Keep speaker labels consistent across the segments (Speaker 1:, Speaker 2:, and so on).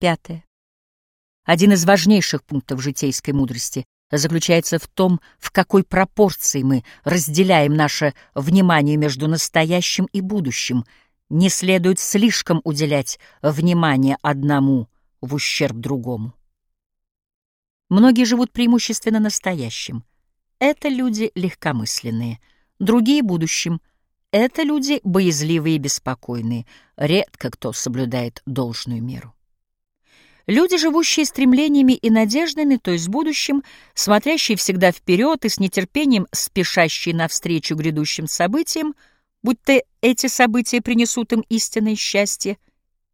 Speaker 1: Пятое. Один из важнейших пунктов житейской мудрости заключается в том, в какой пропорции мы разделяем наше внимание между настоящим и будущим. Не следует слишком уделять внимание одному в ущерб другому. Многие живут преимущественно настоящим. Это люди легкомысленные, другие — будущим. Это люди боязливые и беспокойные. Редко кто соблюдает должную меру. Люди, живущие стремлениями и надеждами, то есть будущим, смотрящие всегда вперед и с нетерпением спешащие навстречу грядущим событиям, будто эти события принесут им истинное счастье,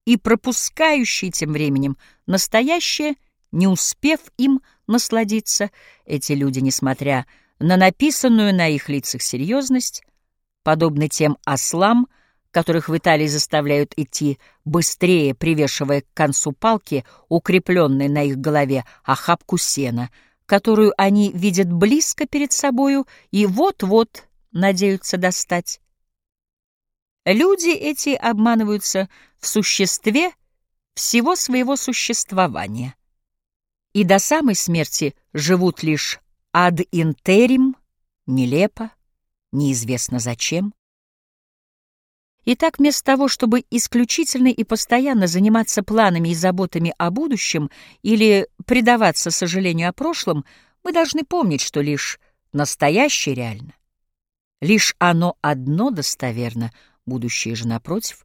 Speaker 1: и пропускающие тем временем настоящее, не успев им насладиться, эти люди, несмотря на написанную на их лицах серьезность, подобны тем ослам, которых в Италии заставляют идти быстрее, привешивая к концу палки, укрепленной на их голове, охапку сена, которую они видят близко перед собою и вот-вот надеются достать. Люди эти обманываются в существе всего своего существования и до самой смерти живут лишь ад интерим, нелепо, неизвестно зачем. Итак, вместо того, чтобы исключительно и постоянно заниматься планами и заботами о будущем или предаваться сожалению о прошлом, мы должны помнить, что лишь настоящее реально. Лишь оно одно достоверно, будущее же, напротив,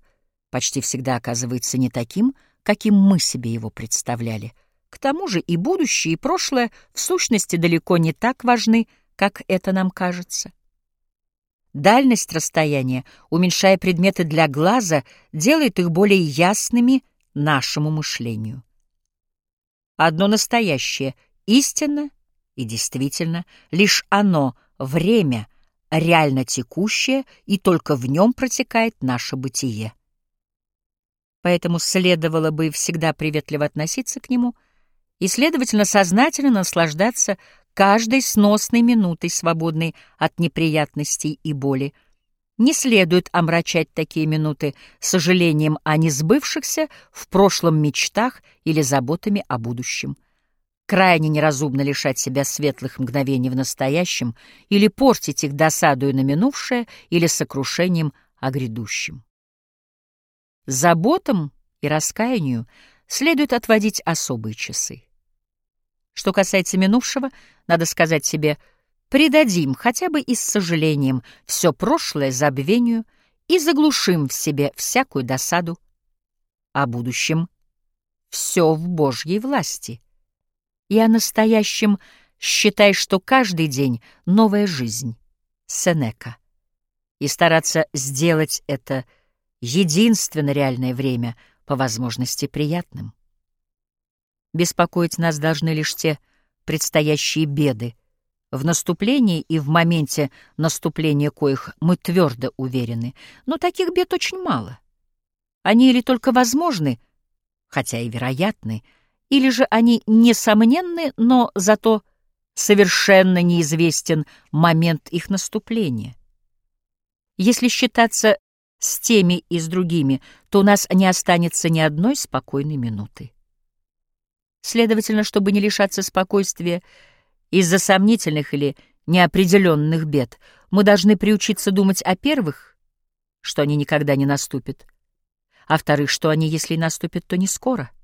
Speaker 1: почти всегда оказывается не таким, каким мы себе его представляли. К тому же и будущее, и прошлое в сущности далеко не так важны, как это нам кажется. Дальность расстояния, уменьшая предметы для глаза, делает их более ясными нашему мышлению. Одно настоящее, истинно и действительно, лишь оно, время, реально текущее, и только в нем протекает наше бытие. Поэтому следовало бы всегда приветливо относиться к нему и, следовательно, сознательно наслаждаться каждой сносной минутой, свободной от неприятностей и боли. Не следует омрачать такие минуты сожалением о несбывшихся в прошлом мечтах или заботами о будущем. Крайне неразумно лишать себя светлых мгновений в настоящем или портить их досадою на минувшее или сокрушением о грядущем. Заботам и раскаянию следует отводить особые часы. Что касается минувшего, надо сказать себе, предадим хотя бы и с сожалением все прошлое забвению и заглушим в себе всякую досаду. О будущем все в Божьей власти. И о настоящем считай, что каждый день новая жизнь. Сенека. И стараться сделать это единственно реальное время по возможности приятным. Беспокоить нас должны лишь те предстоящие беды, в наступлении и в моменте наступления коих мы твердо уверены, но таких бед очень мало. Они или только возможны, хотя и вероятны, или же они несомненны, но зато совершенно неизвестен момент их наступления. Если считаться с теми и с другими, то у нас не останется ни одной спокойной минуты. Следовательно, чтобы не лишаться спокойствия из-за сомнительных или неопределенных бед, мы должны приучиться думать о первых, что они никогда не наступят, а вторых, что они, если и наступят, то не скоро —